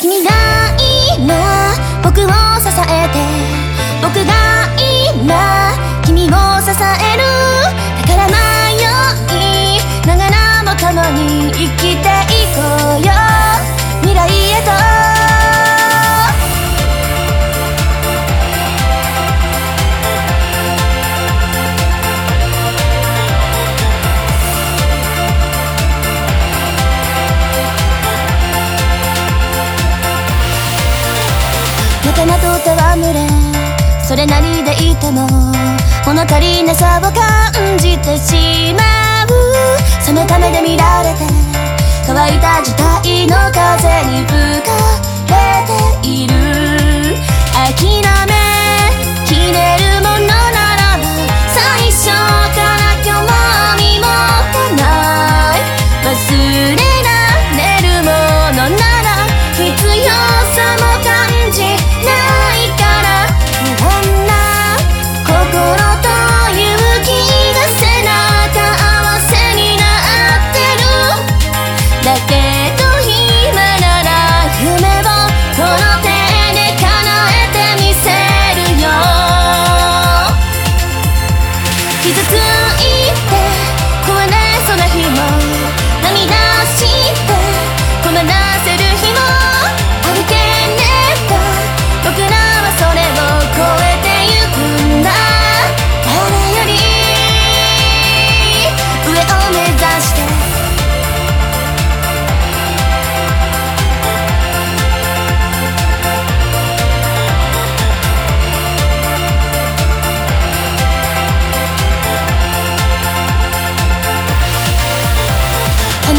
君が今僕を支えて。僕が今君を支える。宝迷いながらも共に生きていこうよ。仲間と戯れそれなりでいても物足りなさを感じてしまう。そのためで見られて乾いた時代の風に吹かれている。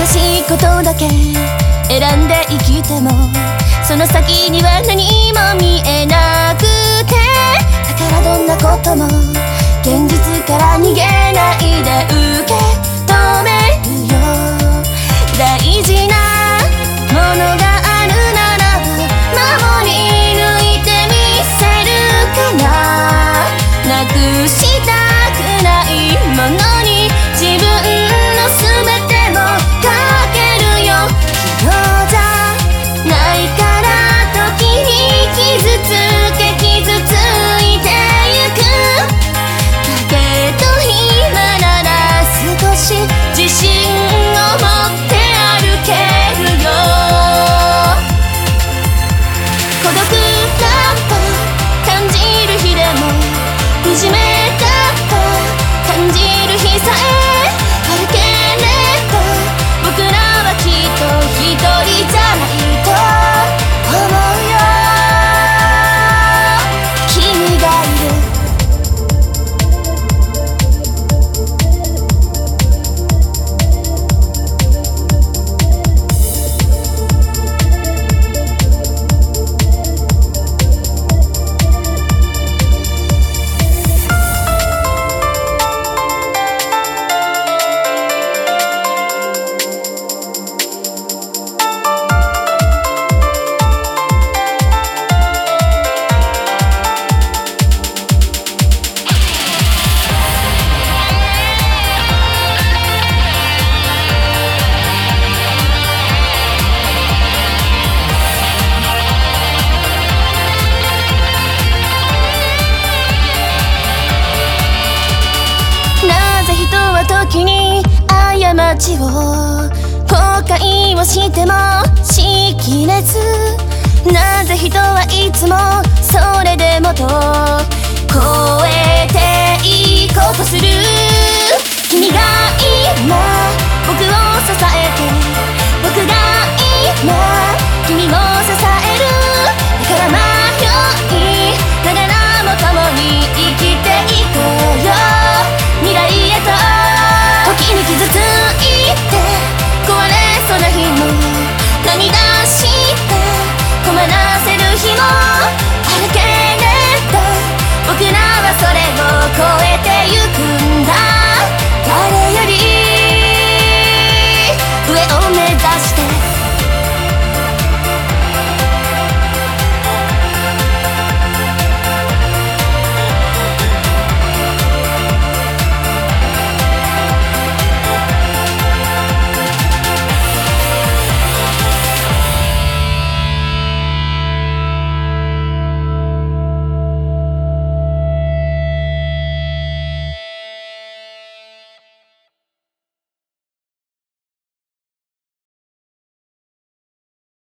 しいことだけ選んで生きてもその先には何も見えなくて。だからどんなことも孤独だと感じる日でもいじめ時に過ちを後悔をしてもしきれずなぜ人はいつもそれでもと声